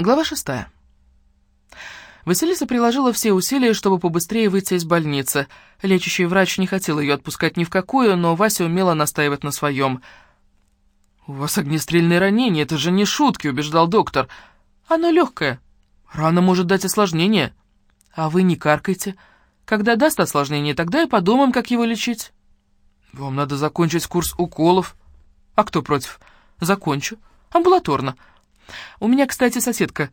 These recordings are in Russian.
Глава шестая. Василиса приложила все усилия, чтобы побыстрее выйти из больницы. Лечащий врач не хотел ее отпускать ни в какую, но Вася умела настаивать на своем. «У вас огнестрельное ранение, это же не шутки», — убеждал доктор. «Оно легкое. Рана может дать осложнение. А вы не каркайте. Когда даст осложнение, тогда и подумаем, как его лечить». «Вам надо закончить курс уколов». «А кто против?» «Закончу. Амбулаторно». У меня, кстати, соседка.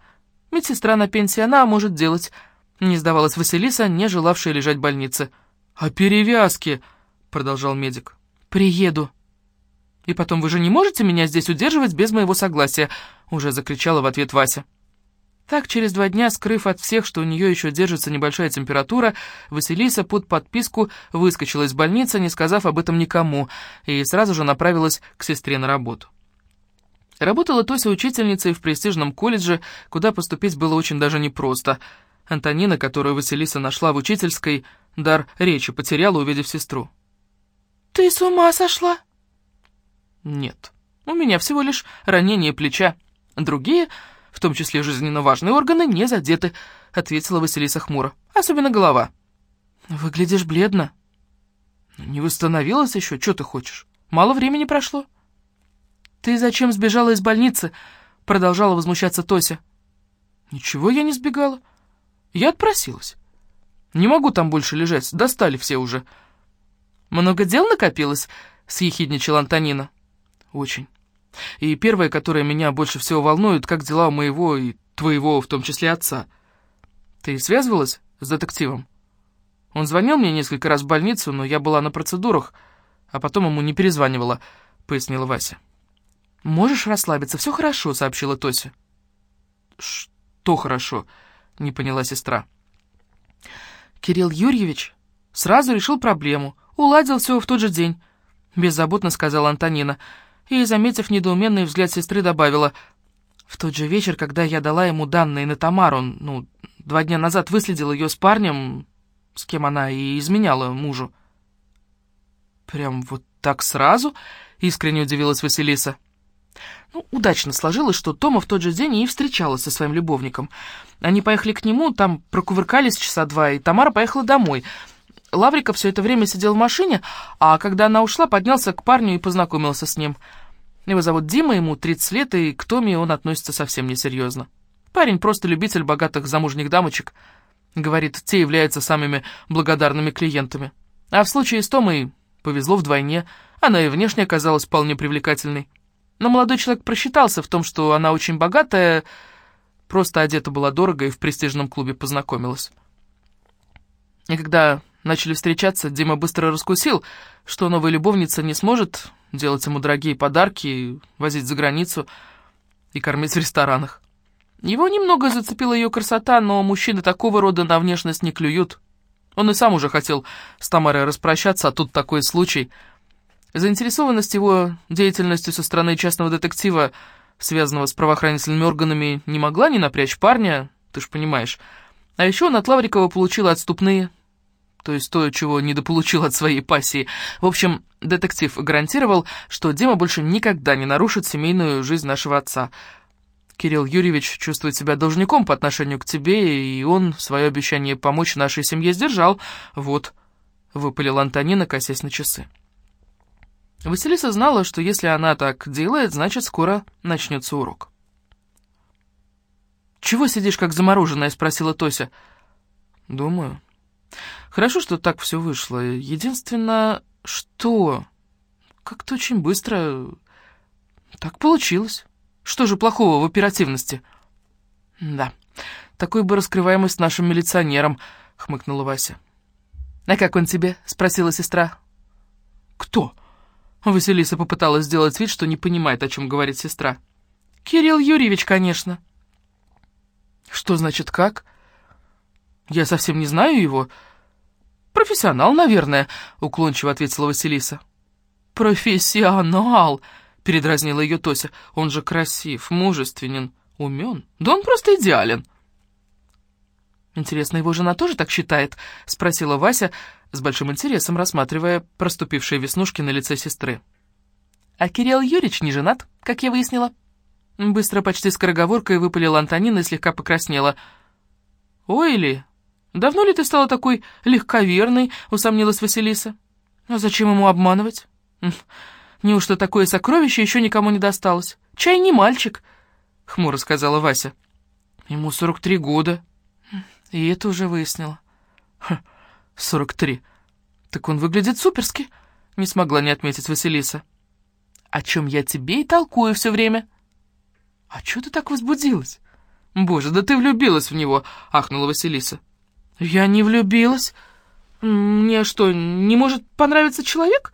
Медсестра на пенсии, она может делать. Не сдавалась Василиса, не желавшая лежать в больнице. «А перевязки?» — продолжал медик. «Приеду». «И потом, вы же не можете меня здесь удерживать без моего согласия?» — уже закричала в ответ Вася. Так, через два дня, скрыв от всех, что у нее еще держится небольшая температура, Василиса под подписку выскочила из больницы, не сказав об этом никому, и сразу же направилась к сестре на работу. Работала Тося учительницей в престижном колледже, куда поступить было очень даже непросто. Антонина, которую Василиса нашла в учительской, дар речи потеряла, увидев сестру. «Ты с ума сошла?» «Нет, у меня всего лишь ранение плеча. Другие, в том числе жизненно важные органы, не задеты», — ответила Василиса хмуро. «Особенно голова». «Выглядишь бледно». «Не восстановилась еще? Что ты хочешь? Мало времени прошло». «Ты зачем сбежала из больницы?» — продолжала возмущаться Тося. «Ничего я не сбегала. Я отпросилась. Не могу там больше лежать, достали все уже». «Много дел накопилось?» — съехидничала Антонина. «Очень. И первое, которое меня больше всего волнует, как дела у моего и твоего, в том числе отца. Ты связывалась с детективом? Он звонил мне несколько раз в больницу, но я была на процедурах, а потом ему не перезванивала», — пояснила Вася. «Можешь расслабиться, все хорошо», — сообщила Тося. «Что хорошо?» — не поняла сестра. Кирилл Юрьевич сразу решил проблему, уладил все в тот же день, — беззаботно сказала Антонина, и, заметив недоуменный взгляд сестры, добавила, «В тот же вечер, когда я дала ему данные на Тамару, ну, два дня назад выследил ее с парнем, с кем она и изменяла мужу». «Прям вот так сразу?» — искренне удивилась Василиса. Ну, удачно сложилось, что Тома в тот же день и встречалась со своим любовником. Они поехали к нему, там прокувыркались часа два, и Тамара поехала домой. Лаврика все это время сидел в машине, а когда она ушла, поднялся к парню и познакомился с ним. Его зовут Дима, ему 30 лет, и к Томе он относится совсем несерьезно. Парень просто любитель богатых замужних дамочек. Говорит, те являются самыми благодарными клиентами. А в случае с Томой повезло вдвойне, она и внешне оказалась вполне привлекательной. Но молодой человек просчитался в том, что она очень богатая, просто одета была дорого и в престижном клубе познакомилась. И когда начали встречаться, Дима быстро раскусил, что новая любовница не сможет делать ему дорогие подарки, возить за границу и кормить в ресторанах. Его немного зацепила ее красота, но мужчины такого рода на внешность не клюют. Он и сам уже хотел с Тамарой распрощаться, а тут такой случай — Заинтересованность его деятельностью со стороны частного детектива, связанного с правоохранительными органами, не могла не напрячь парня, ты ж понимаешь. А еще он от Лаврикова получил отступные, то есть то, чего недополучил от своей пассии. В общем, детектив гарантировал, что Дима больше никогда не нарушит семейную жизнь нашего отца. Кирилл Юрьевич чувствует себя должником по отношению к тебе, и он свое обещание помочь нашей семье сдержал. Вот, выпалил Антонина, косясь на часы. Василиса знала, что если она так делает, значит, скоро начнется урок. «Чего сидишь, как замороженная?» — спросила Тося. «Думаю. Хорошо, что так все вышло. Единственное, что... Как-то очень быстро... Так получилось. Что же плохого в оперативности?» «Да, такой бы раскрываемость нашим милиционерам», — хмыкнула Вася. «А как он тебе?» — спросила сестра. «Кто?» Василиса попыталась сделать вид, что не понимает, о чем говорит сестра. «Кирилл Юрьевич, конечно». «Что значит как?» «Я совсем не знаю его». «Профессионал, наверное», — уклончиво ответила Василиса. «Профессионал!» — передразнила ее Тося. «Он же красив, мужественен, умен. Да он просто идеален». «Интересно, его жена тоже так считает?» — спросила Вася, с большим интересом рассматривая проступившие веснушки на лице сестры. «А Кирилл Юрьевич не женат, как я выяснила». Быстро, почти скороговоркой, выпалила Антонина и слегка покраснела. «Ой ли, давно ли ты стала такой легковерной?» — усомнилась Василиса. «А зачем ему обманывать? Хм, неужто такое сокровище еще никому не досталось? Чай не мальчик!» — хмуро сказала Вася. «Ему сорок три года». И это уже выяснила. Ха, 43. Так он выглядит суперски, не смогла не отметить Василиса. О чем я тебе и толкую все время. А что ты так возбудилась? Боже, да ты влюбилась в него, ахнула Василиса. Я не влюбилась. Мне что, не может понравиться человек?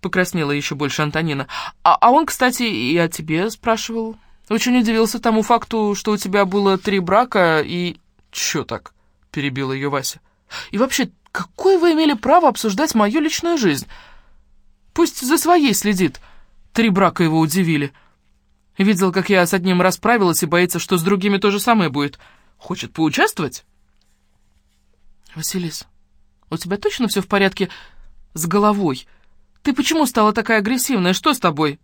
Покраснела еще больше Антонина. А, а он, кстати, и о тебе спрашивал. Очень удивился тому факту, что у тебя было три брака и... Че так? Перебила ее Вася. И вообще, какое вы имели право обсуждать мою личную жизнь? Пусть за своей следит. Три брака его удивили». Видел, как я с одним расправилась и боится, что с другими то же самое будет. Хочет поучаствовать? Василис, у тебя точно все в порядке с головой? Ты почему стала такая агрессивная? Что с тобой?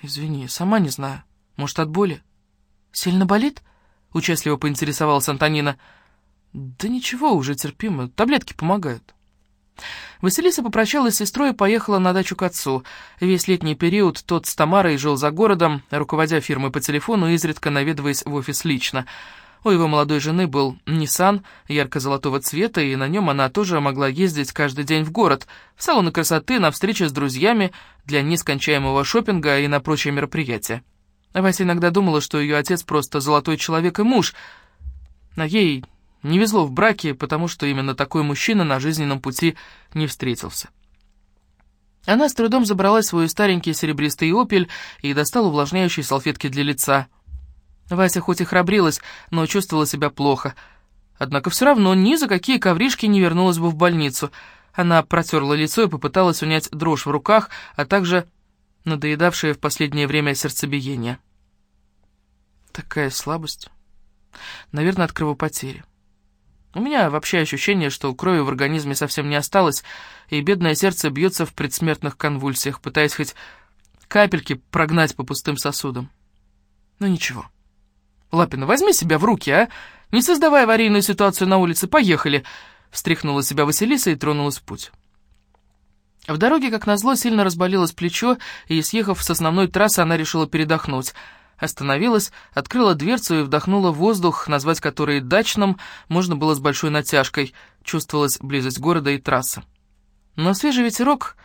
Извини, сама не знаю. Может, от боли? Сильно болит? Участливо поинтересовалась Антонина. Да ничего, уже терпимо. Таблетки помогают. Василиса попрощалась с сестрой и поехала на дачу к отцу. Весь летний период тот с Тамарой жил за городом, руководя фирмой по телефону, изредка наведываясь в офис лично. У его молодой жены был Nissan ярко-золотого цвета, и на нем она тоже могла ездить каждый день в город, в салоны красоты, на встречи с друзьями, для нескончаемого шопинга и на прочие мероприятия. Вася иногда думала, что ее отец просто золотой человек и муж, а ей не везло в браке, потому что именно такой мужчина на жизненном пути не встретился. Она с трудом забрала свой старенький серебристый опель и достала увлажняющие салфетки для лица. Вася хоть и храбрилась, но чувствовала себя плохо. Однако все равно ни за какие ковришки не вернулась бы в больницу. Она протерла лицо и попыталась унять дрожь в руках, а также надоедавшее в последнее время сердцебиение. Такая слабость. Наверное, от кровопотери. У меня вообще ощущение, что крови в организме совсем не осталось, и бедное сердце бьется в предсмертных конвульсиях, пытаясь хоть капельки прогнать по пустым сосудам. Ну ничего. Лапина, возьми себя в руки, а? Не создавай аварийную ситуацию на улице, поехали!» Встряхнула себя Василиса и тронулась в путь. В дороге, как назло, сильно разболелось плечо, и, съехав с основной трассы, она решила передохнуть — Остановилась, открыла дверцу и вдохнула воздух, назвать который дачным можно было с большой натяжкой. Чувствовалась близость города и трассы. Но свежий ветерок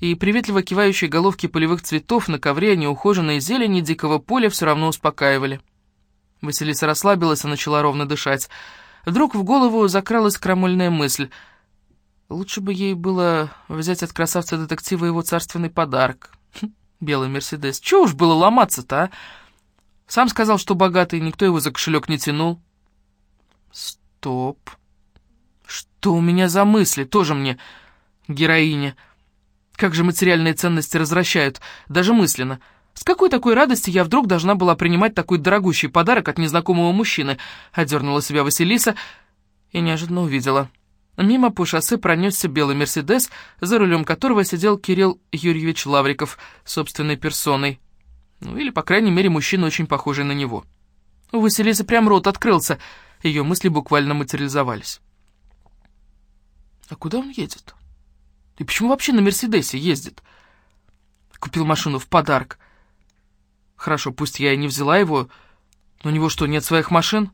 и приветливо кивающие головки полевых цветов на ковре неухоженной зелени дикого поля все равно успокаивали. Василиса расслабилась и начала ровно дышать. Вдруг в голову закралась крамольная мысль. Лучше бы ей было взять от красавца-детектива его царственный подарок. Белый Мерседес. Чего уж было ломаться-то, а? Сам сказал, что богатый, никто его за кошелек не тянул. Стоп. Что у меня за мысли? Тоже мне героиня. Как же материальные ценности развращают, даже мысленно. С какой такой радости я вдруг должна была принимать такой дорогущий подарок от незнакомого мужчины? Одернула себя Василиса и неожиданно увидела. Мимо по шоссе пронесся белый «Мерседес», за рулем которого сидел Кирилл Юрьевич Лавриков собственной персоной. Ну, или, по крайней мере, мужчина, очень похожий на него. У Василисы прям рот открылся, ее мысли буквально материализовались. А куда он едет? И почему вообще на Мерседесе ездит? Купил машину в подарок. Хорошо, пусть я и не взяла его, но у него что, нет своих машин?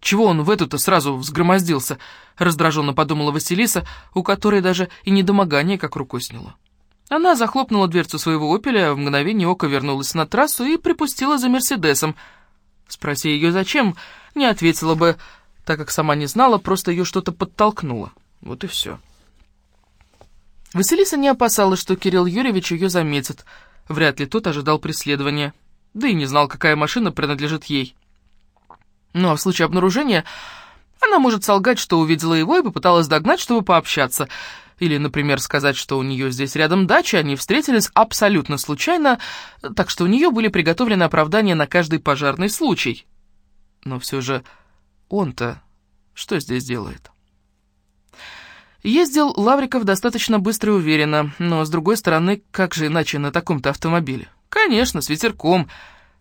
Чего он в эту-то сразу взгромоздился? Раздраженно подумала Василиса, у которой даже и недомогание как рукой сняло. Она захлопнула дверцу своего «Опеля», в мгновение ока вернулась на трассу и припустила за «Мерседесом». Спроси ее зачем, не ответила бы, так как сама не знала, просто ее что-то подтолкнуло. Вот и все. Василиса не опасалась, что Кирилл Юрьевич ее заметит. Вряд ли тот ожидал преследования. Да и не знал, какая машина принадлежит ей. Ну а в случае обнаружения она может солгать, что увидела его и попыталась догнать, чтобы пообщаться — или, например, сказать, что у нее здесь рядом дача, они встретились абсолютно случайно, так что у нее были приготовлены оправдания на каждый пожарный случай. Но все же он-то что здесь делает? Ездил Лавриков достаточно быстро и уверенно, но, с другой стороны, как же иначе на таком-то автомобиле? Конечно, с ветерком.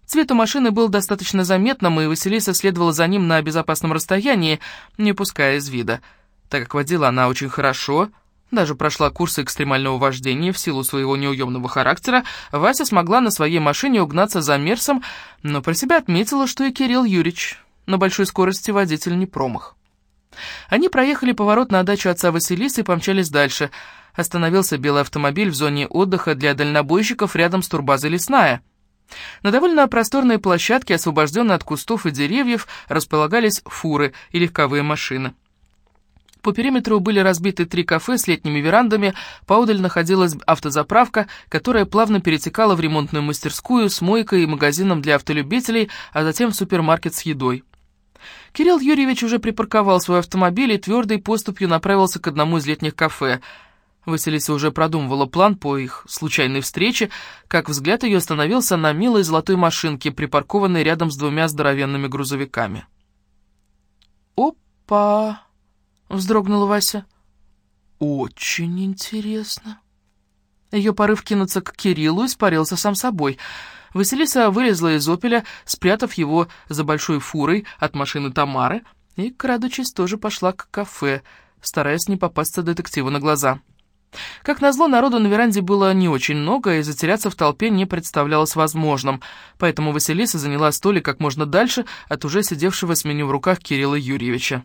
Цвет у машины был достаточно заметным, и Василиса следовала за ним на безопасном расстоянии, не пуская из вида. Так как водила она очень хорошо, даже прошла курсы экстремального вождения в силу своего неуемного характера, Вася смогла на своей машине угнаться за Мерсом, но про себя отметила, что и Кирилл Юрьевич на большой скорости водитель не промах. Они проехали поворот на дачу отца Василисы и помчались дальше. Остановился белый автомобиль в зоне отдыха для дальнобойщиков рядом с турбазой «Лесная». На довольно просторной площадке, освобожденной от кустов и деревьев, располагались фуры и легковые машины. По периметру были разбиты три кафе с летними верандами, поодаль находилась автозаправка, которая плавно перетекала в ремонтную мастерскую с мойкой и магазином для автолюбителей, а затем в супермаркет с едой. Кирилл Юрьевич уже припарковал свой автомобиль и твердой поступью направился к одному из летних кафе – Василиса уже продумывала план по их случайной встрече, как взгляд ее остановился на милой золотой машинке, припаркованной рядом с двумя здоровенными грузовиками. «Опа!» — вздрогнула Вася. «Очень интересно». Ее порыв кинуться к Кириллу испарился сам собой. Василиса вылезла из «Опеля», спрятав его за большой фурой от машины Тамары, и, крадучись, тоже пошла к кафе, стараясь не попасться детективу на глаза. Как назло, народу на веранде было не очень много, и затеряться в толпе не представлялось возможным, поэтому Василиса заняла столик как можно дальше от уже сидевшего с меню в руках Кирилла Юрьевича.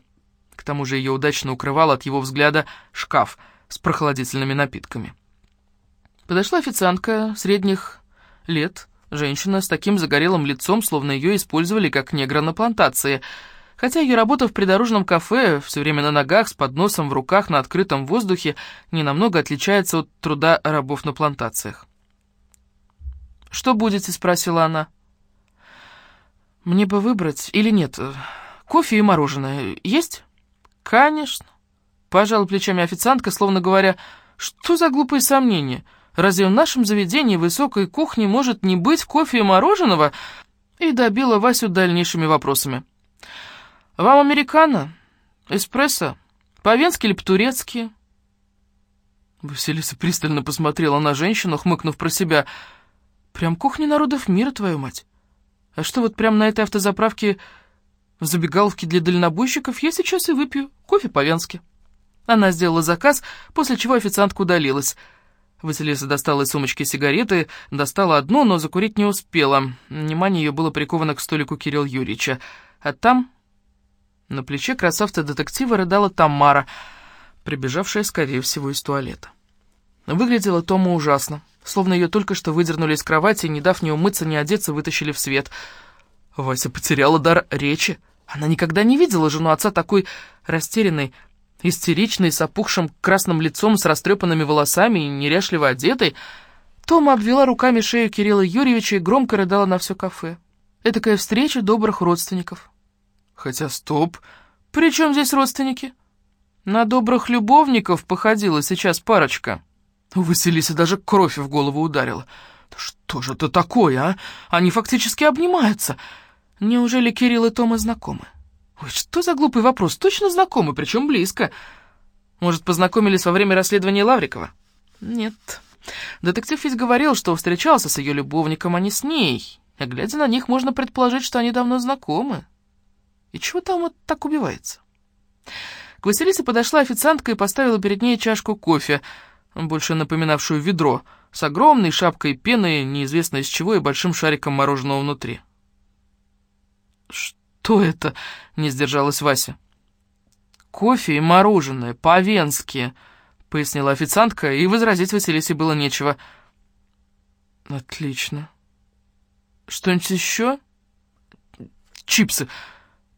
К тому же ее удачно укрывал от его взгляда шкаф с прохладительными напитками. Подошла официантка средних лет, женщина с таким загорелым лицом, словно ее использовали как негра на плантации — Хотя ее работа в придорожном кафе, все время на ногах, с подносом в руках на открытом воздухе, ненамного отличается от труда рабов на плантациях. «Что будете?» — спросила она. «Мне бы выбрать или нет? Кофе и мороженое есть?» «Конечно». Пожала плечами официантка, словно говоря, «Что за глупые сомнения? Разве в нашем заведении высокой кухни может не быть кофе и мороженого?» И добила Васю дальнейшими вопросами. «Вам американо? Эспрессо? По-венски или по-турецки?» Василиса пристально посмотрела на женщину, хмыкнув про себя. «Прям кухня народов мира, твою мать! А что, вот прям на этой автозаправке в забегаловке для дальнобойщиков я сейчас и выпью кофе по-венски». Она сделала заказ, после чего официантка удалилась. Василиса достала из сумочки сигареты, достала одну, но закурить не успела. Внимание ее было приковано к столику Кирилла Юрьевича. А там на плече красавца-детектива рыдала Тамара, прибежавшая, скорее всего, из туалета. Выглядела Тома ужасно, словно ее только что выдернули из кровати не дав ни умыться, ни одеться, вытащили в свет. Вася потеряла дар речи. Она никогда не видела жену отца такой растерянной, истеричной, с опухшим красным лицом, с растрепанными волосами и неряшливо одетой. Тома обвела руками шею Кирилла Юрьевича и громко рыдала на все кафе. Этакая встреча добрых родственников. Хотя стоп, при чем здесь родственники? На добрых любовников походила сейчас парочка. У Василисы даже кровь в голову ударила. Что же это такое, а? Они фактически обнимаются. Неужели Кирилл и Тома знакомы? Ой, что за глупый вопрос? Точно знакомы, причем близко. Может, познакомились во время расследования Лаврикова? Нет. Детектив ведь говорил, что встречался с ее любовником, а не с ней. А глядя на них, можно предположить, что они давно знакомы. И чего там вот так убивается? К Василисе подошла официантка и поставила перед ней чашку кофе, больше напоминавшую ведро, с огромной шапкой пены, неизвестно из чего, и большим шариком мороженого внутри. «Что это?» — не сдержалась Вася. «Кофе и мороженое, по-венски», — пояснила официантка, и возразить Василисе было нечего. «Отлично. Что-нибудь еще?» «Чипсы»,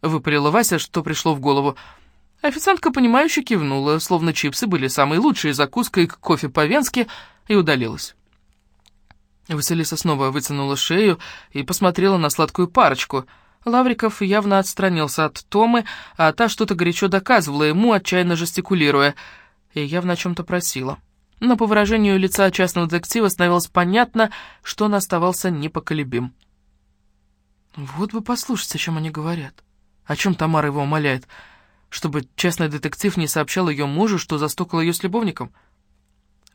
Выпалила Вася, что пришло в голову. Официантка, понимающе кивнула, словно чипсы были самой лучшей закуской к кофе по-венски, и удалилась. Василиса снова вытянула шею и посмотрела на сладкую парочку. Лавриков явно отстранился от Томы, а та что-то горячо доказывала ему, отчаянно жестикулируя, и явно о чем-то просила. Но по выражению лица частного детектива становилось понятно, что он оставался непоколебим. «Вот бы послушать, о чем они говорят». О чем Тамара его умоляет? Чтобы частный детектив не сообщал ее мужу, что застукал ее с любовником?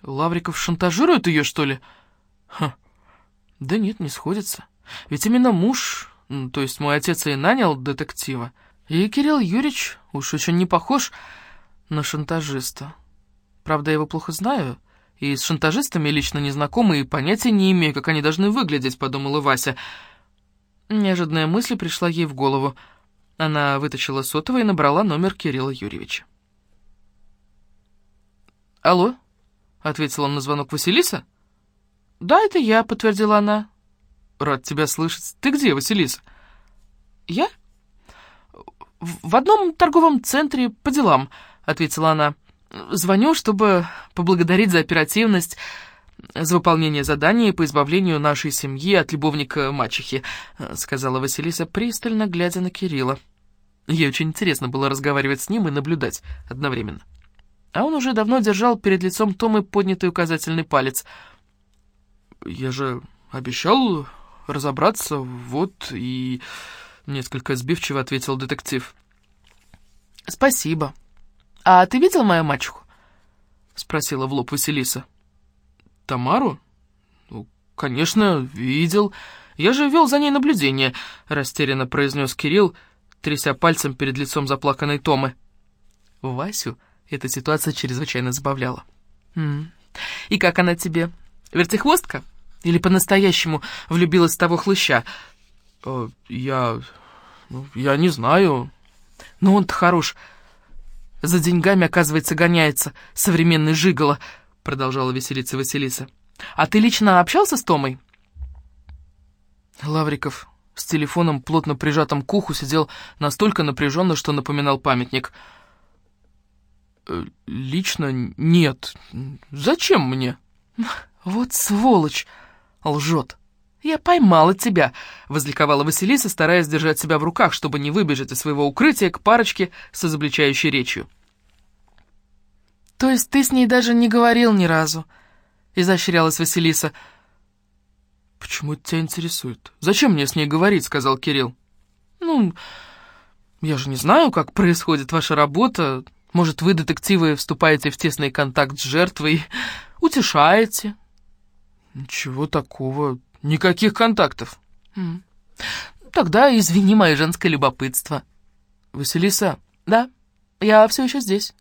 Лавриков шантажирует ее, что ли? Ха. Да нет, не сходится. Ведь именно муж, то есть мой отец и нанял детектива. И Кирилл Юрьевич уж очень не похож на шантажиста. Правда, я его плохо знаю, и с шантажистами лично не знакома, и понятия не имею, как они должны выглядеть, подумала Вася. Неожиданная мысль пришла ей в голову. Она вытащила сотовый и набрала номер Кирилла Юрьевича. «Алло?» — ответила он на звонок Василиса. «Да, это я», — подтвердила она. «Рад тебя слышать. Ты где, Василиса?» «Я?» «В одном торговом центре по делам», — ответила она. «Звоню, чтобы поблагодарить за оперативность, за выполнение задания по избавлению нашей семьи от любовника мачехи», — сказала Василиса, пристально глядя на Кирилла. Ей очень интересно было разговаривать с ним и наблюдать одновременно. А он уже давно держал перед лицом Томы поднятый указательный палец. «Я же обещал разобраться, вот и...» Несколько сбивчиво ответил детектив. «Спасибо. А ты видел мою мачеху?» Спросила в лоб Василиса. «Тамару? Ну, конечно, видел. Я же вел за ней наблюдение», растерянно произнес Кирилл, тряся пальцем перед лицом заплаканной Томы. Васю эта ситуация чрезвычайно забавляла. «М -м. «И как она тебе? Вертихвостка? Или по-настоящему влюбилась в того хлыща?» э, «Я... Ну, я не знаю». «Ну он-то хорош. За деньгами, оказывается, гоняется. Современный жиголо», — продолжала веселиться Василиса. «А ты лично общался с Томой?» Лавриков с телефоном, плотно прижатым к уху, сидел настолько напряженно, что напоминал памятник. «Э, «Лично нет. Зачем мне?» «Вот сволочь! Лжет!» «Я поймала тебя!» — возликовала Василиса, стараясь держать себя в руках, чтобы не выбежать из своего укрытия к парочке с изобличающей речью. «То есть ты с ней даже не говорил ни разу?» — изощрялась Василиса. «Почему это тебя интересует? Зачем мне с ней говорить?» — сказал Кирилл. «Ну, я же не знаю, как происходит ваша работа. Может, вы, детективы, вступаете в тесный контакт с жертвой, утешаете?» «Ничего такого. Никаких контактов». «Тогда извини мое женское любопытство». «Василиса?» «Да, я все еще здесь».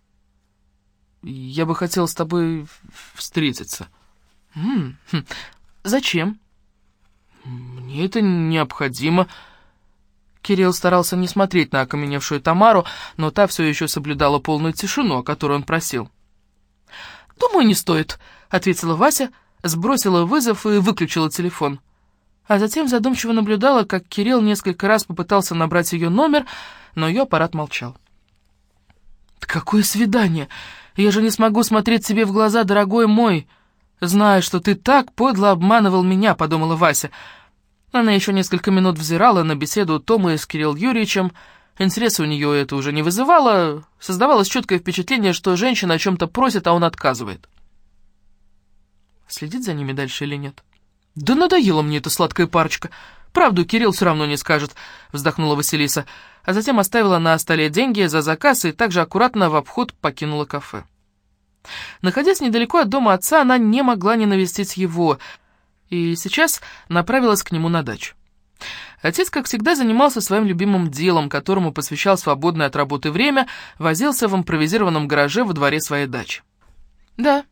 «Я бы хотел с тобой встретиться». М -м, «Зачем?» «Мне это необходимо». Кирилл старался не смотреть на окаменевшую Тамару, но та все еще соблюдала полную тишину, о которой он просил. «Думаю, не стоит», — ответила Вася, сбросила вызов и выключила телефон. А затем задумчиво наблюдала, как Кирилл несколько раз попытался набрать ее номер, но ее аппарат молчал. «Какое свидание! Я же не смогу смотреть тебе в глаза, дорогой мой! Зная, что ты так подло обманывал меня», — подумала Вася. Она еще несколько минут взирала на беседу Тома с Кирилл Юрьевичем. Интереса у нее это уже не вызывало. Создавалось четкое впечатление, что женщина о чем-то просит, а он отказывает. Следить за ними дальше или нет? «Да надоела мне эта сладкая парочка. Правду Кирилл все равно не скажет», — вздохнула Василиса, а затем оставила на столе деньги за заказ и также аккуратно в обход покинула кафе. Находясь недалеко от дома отца, она не могла не навестить его, и сейчас направилась к нему на дачу. Отец, как всегда, занимался своим любимым делом, которому посвящал свободное от работы время, возился в импровизированном гараже во дворе своей дачи. Да,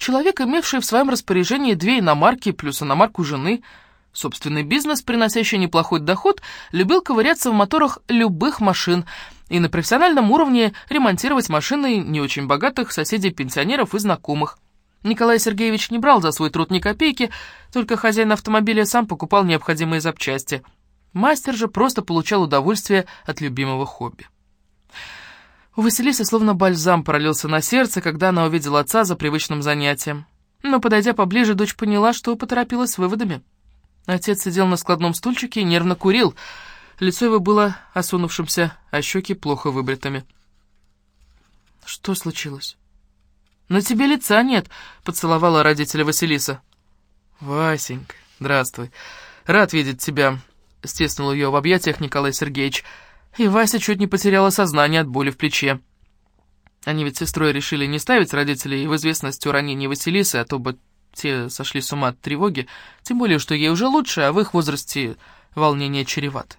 человек, имевший в своем распоряжении две иномарки плюс иномарку жены, собственный бизнес, приносящий неплохой доход, любил ковыряться в моторах любых машин и на профессиональном уровне ремонтировать машины не очень богатых соседей-пенсионеров и знакомых. Николай Сергеевич не брал за свой труд ни копейки, только хозяин автомобиля сам покупал необходимые запчасти. Мастер же просто получал удовольствие от любимого хобби. У Василисы словно бальзам пролился на сердце, когда она увидела отца за привычным занятием. Но, подойдя поближе, дочь поняла, что поторопилась с выводами. Отец сидел на складном стульчике и нервно курил. Лицо его было осунувшимся, а щеки плохо выбритыми. «Что случилось?» «На тебе лица нет», — поцеловала родителя Василиса. «Васенька, здравствуй. Рад видеть тебя», — стеснул ее в объятиях Николай Сергеевич. И Вася чуть не потеряла сознание от боли в плече. Они ведь с сестрой решили не ставить родителей в известность о ранении Василисы, а то бы Те сошли с ума от тревоги, тем более, что ей уже лучше, а в их возрасте волнение чревато.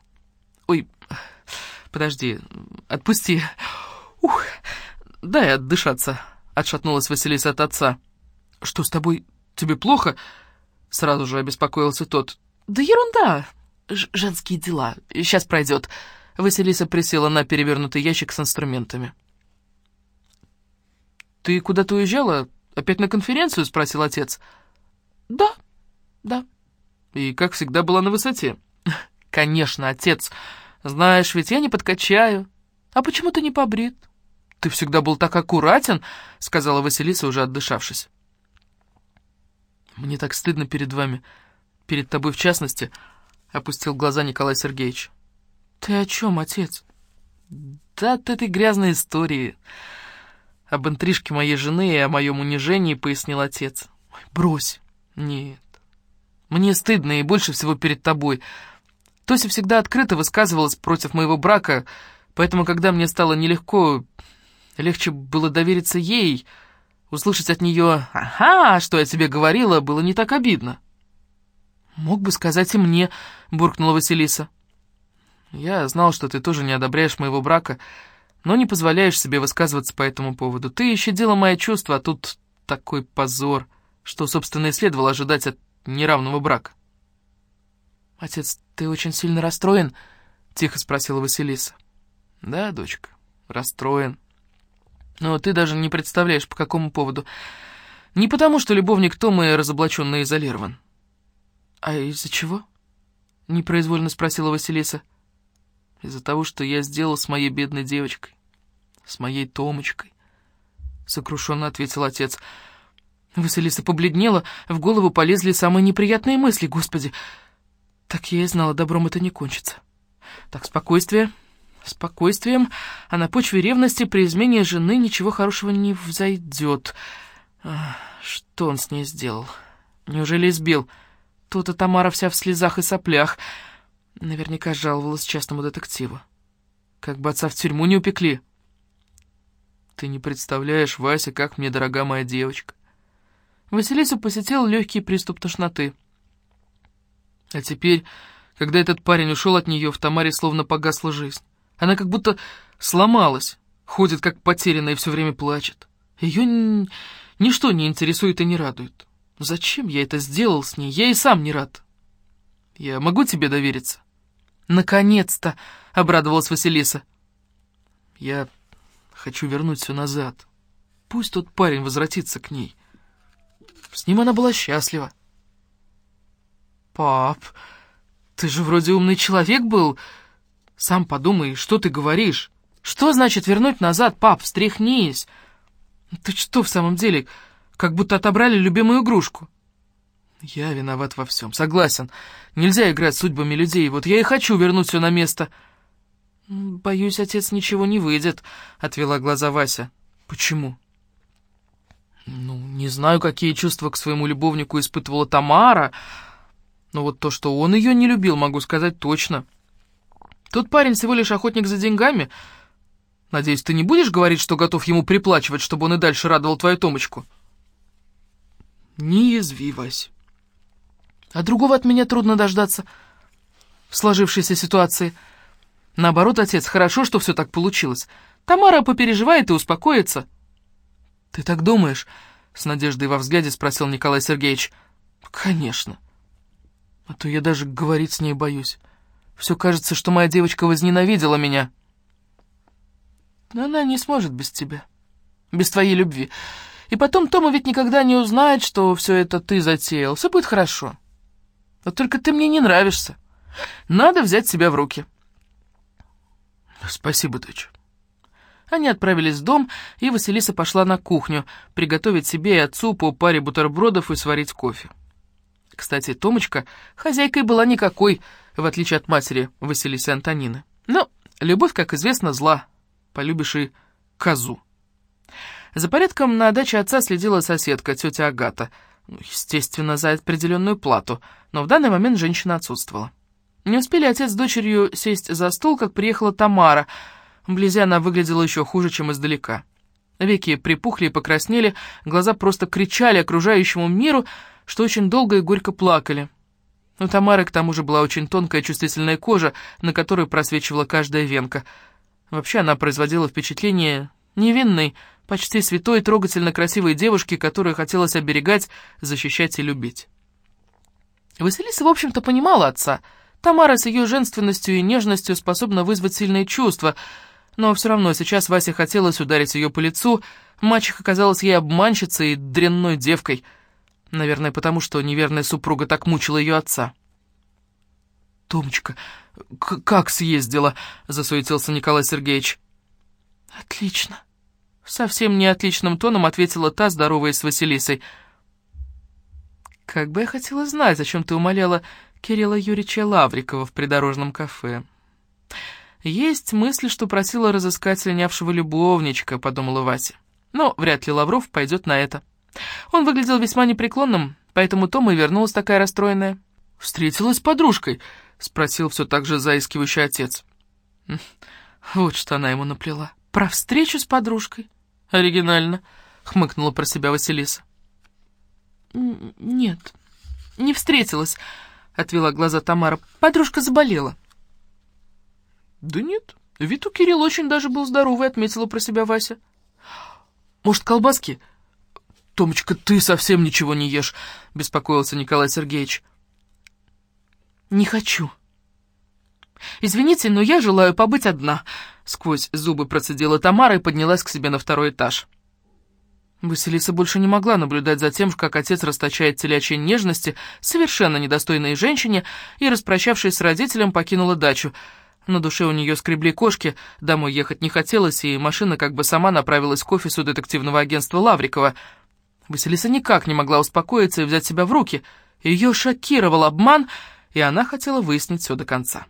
Ой, подожди, отпусти. Ух, дай отдышаться, отшатнулась Василиса от отца. Что с тобой? Тебе плохо? Сразу же обеспокоился тот. Да ерунда, Ж женские дела, сейчас пройдет. Василиса присела на перевернутый ящик с инструментами. «Ты куда-то уезжала? Опять на конференцию?» — спросил отец. «Да, да». «И, как всегда, была на высоте?» «Конечно, отец. Знаешь, ведь я не подкачаю. А почему ты не побрит?» «Ты всегда был так аккуратен», — сказала Василиса, уже отдышавшись. «Мне так стыдно перед вами, перед тобой в частности», — опустил глаза Николай Сергеевич. «Ты о чем, отец?» «Да от этой грязной истории. Об интрижке моей жены и о моем унижении», — пояснил отец. «Брось». «Нет. Мне стыдно и больше всего перед тобой. Тося всегда открыто высказывалась против моего брака, поэтому, когда мне стало нелегко, легче было довериться ей, услышать от нее «Ага, что я тебе говорила», было не так обидно». «Мог бы сказать и мне», — буркнула Василиса. «Я знал, что ты тоже не одобряешь моего брака, но не позволяешь себе высказываться по этому поводу. Ты щадила мои чувства, а тут такой позор, что, собственно, и следовало ожидать от неравного брака». «Отец, ты очень сильно расстроен?» — тихо спросила Василиса. «Да, дочка, расстроен. Но ты даже не представляешь, по какому поводу. Не потому, что любовник Тома разоблачен и изолирован». «А из-за чего?» — непроизвольно спросила Василиса. «Из-за того, что я сделал с моей бедной девочкой, с моей Томочкой», — сокрушенно ответил отец. Василиса побледнела, в голову полезли самые неприятные мысли. «Господи, так я и знала, добром это не кончится. Так, спокойствие, спокойствием, а на почве ревности при измене жены ничего хорошего не взойдет. Что он с ней сделал? Неужели избил? Тут-то Тамара вся в слезах и соплях. Наверняка жаловалась частному детективу. Как бы отца в тюрьму не упекли. Ты не представляешь, Вася, как мне дорога моя девочка. Василису посетил легкий приступ тошноты. А теперь, когда этот парень ушел от нее, в Тамаре словно погасла жизнь. Она как будто сломалась, ходит как потерянная и все время плачет. Ее ничто не интересует и не радует. Зачем я это сделал с ней? Я и сам не рад. Я могу тебе довериться? Наконец-то! — обрадовалась Василиса. Я хочу вернуть все назад. Пусть тот парень возвратится к ней. С ним она была счастлива. «Пап, ты же вроде умный человек был. Сам подумай, что ты говоришь? Что значит вернуть назад, пап? Встряхнись. Ты что в самом деле, как будто отобрали любимую игрушку?» «Я виноват во всем, согласен. Нельзя играть судьбами людей, вот я и хочу вернуть все на место». «Боюсь, отец, ничего не выйдет», — отвела глаза Вася. «Почему?» «Ну, не знаю, какие чувства к своему любовнику испытывала Тамара», но вот то, что он ее не любил, могу сказать точно. Тот парень всего лишь охотник за деньгами. Надеюсь, ты не будешь говорить, что готов ему приплачивать, чтобы он и дальше радовал твою Томочку? Не язви, Вась. А другого от меня трудно дождаться в сложившейся ситуации. Наоборот, отец, хорошо, что все так получилось. Тамара попереживает и успокоится. Ты так думаешь? С надеждой во взгляде спросил Николай Сергеевич. Конечно. А то я даже говорить с ней боюсь. Все кажется, что моя девочка возненавидела меня. Но она не сможет без тебя, без твоей любви. И потом Тома ведь никогда не узнает, что все это ты затеял. Все будет хорошо. Вот только ты мне не нравишься. Надо взять себя в руки. Спасибо, дочь. Они отправились в дом, и Василиса пошла на кухню, приготовить себе и отцу по паре бутербродов и сварить кофе. Кстати, Томочка хозяйкой была никакой, в отличие от матери Василисы Антонины. Но любовь, как известно, зла. Полюбишь и козу. За порядком на даче отца следила соседка, тетя Агата. Ну, естественно, за определенную плату, но в данный момент женщина отсутствовала. Не успели отец с дочерью сесть за стол, как приехала Тамара. Вблизи она выглядела еще хуже, чем издалека. Веки припухли и покраснели, глаза просто кричали окружающему миру, что очень долго и горько плакали. У Тамары, к тому же, была очень тонкая чувствительная кожа, на которой просвечивала каждая венка. Вообще она производила впечатление невинной, почти святой, трогательно красивой девушки, которую хотелось оберегать, защищать и любить. Василиса, в общем-то, понимала отца. Тамара с ее женственностью и нежностью способна вызвать сильные чувства, но все равно сейчас Васе хотелось ударить ее по лицу, мачеха казалась ей обманщицей и дрянной девкой — Наверное, потому что неверная супруга так мучила ее отца. «Томочка, как съездила?» — засуетился Николай Сергеевич. «Отлично». Совсем не отличным тоном ответила та, здороваясь с Василисой. «Как бы я хотела знать, зачем ты умоляла Кирилла Юрьевича Лаврикова в придорожном кафе». «Есть мысль, что просила разыскать слинявшего любовничка», — подумала Вася. «Но вряд ли Лавров пойдет на это». Он выглядел весьма непреклонным, поэтому Тома и вернулась такая расстроенная. «Встретилась с подружкой?» — спросил все так же заискивающий отец. Вот что она ему наплела. Про встречу с подружкой. Оригинально, хмыкнула про себя Василиса. «Нет, не встретилась», — отвела глаза Тамара. «Подружка заболела». «Да нет, вид у Кирилла очень даже был здоровый», — отметила про себя Вася. «Может, колбаски?» «Томочка, ты совсем ничего не ешь», — беспокоился Николай Сергеевич. «Не хочу». «Извините, но я желаю побыть одна», — сквозь зубы процедила Тамара и поднялась к себе на второй этаж. Василиса больше не могла наблюдать за тем, как отец расточает телячьи нежности, совершенно недостойной женщине, и, распрощавшись с родителем, покинула дачу. На душе у нее скребли кошки, домой ехать не хотелось, и машина как бы сама направилась к офису детективного агентства Лаврикова — Василиса никак не могла успокоиться и взять себя в руки. Ее шокировал обман, и она хотела выяснить все до конца.